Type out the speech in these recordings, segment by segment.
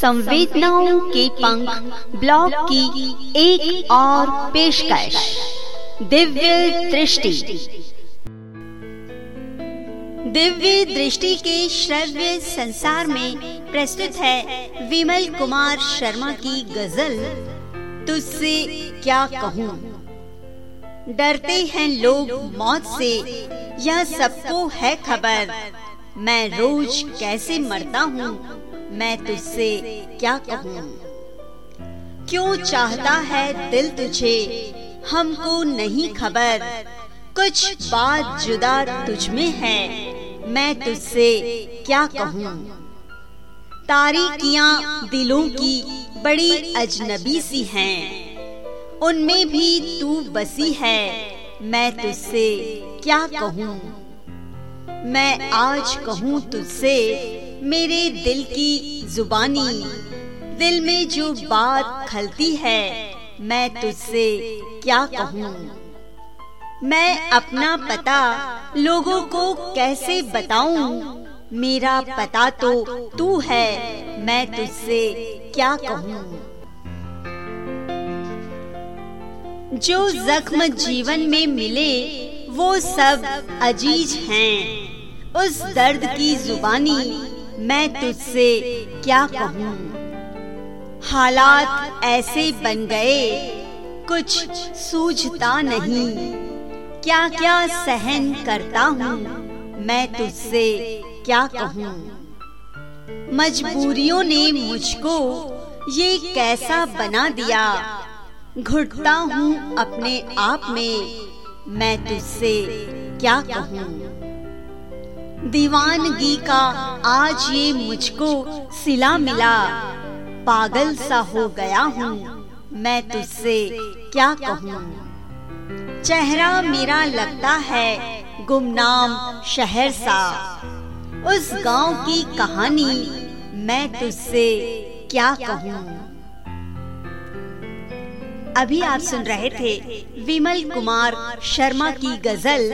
संवेदनाओं के पंख ब्लॉग की एक और पेशकश। दिव्य दृष्टि। दिव्य दृष्टि के श्रव्य संसार में प्रस्तुत है विमल कुमार शर्मा की गज़ल, तुझसे क्या कहूँ? डरते हैं लोग मौत से, यह सबको है खबर। मैं रोज कैसे मरता हूँ? मैं तुझसे क्या कहूँ? क्यों चाहता है दिल तुझे? हमको नहीं खबर। कुछ बात जुदा तुझ में है। मैं तुझसे क्या कहूँ? तारीकियाँ दिलों की बड़ी अजनबी सी हैं। उनमें भी तू बसी है। मैं तुझसे क्या कहूँ? मैं आज कहूँ तुझसे मेरे दिल की जुबानी। दिल में जो बात खलती है, मैं तुझसे क्या कहूँ? मैं अपना पता लोगों को कैसे बताऊँ? मेरा पता तो तू है, मैं तुझसे क्या कहूँ? जो जख्म जीवन में मिले, वो सब अज़ीज़ हैं। उस दर्द की जुबानी मैं तुझसे क्या कहूँ? हालात ऐसे बन गए, कुछ सूझता नहीं। क्या क्या सहन करता हूँ? मैं तुझसे क्या कहूँ? मजबूरियों ने मुझको ये कैसा बना दिया? घुटता हूँ अपने आप में। मैं तुझसे क्या कहूँ? दीवानगी का आज ये मुझको सिला मिला। पागल सा हो गया हूँ। मैं तुझसे क्या कहूँ? चेहरा मेरा लगता है गुमनाम शहर सा। उस गाँव की कहानी मैं तुझसे क्या कहूँ? अभी आप सुन रहे थे विमल कुमार शर्मा की गज़ल,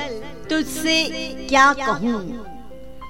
तुझसे क्या कहूँ?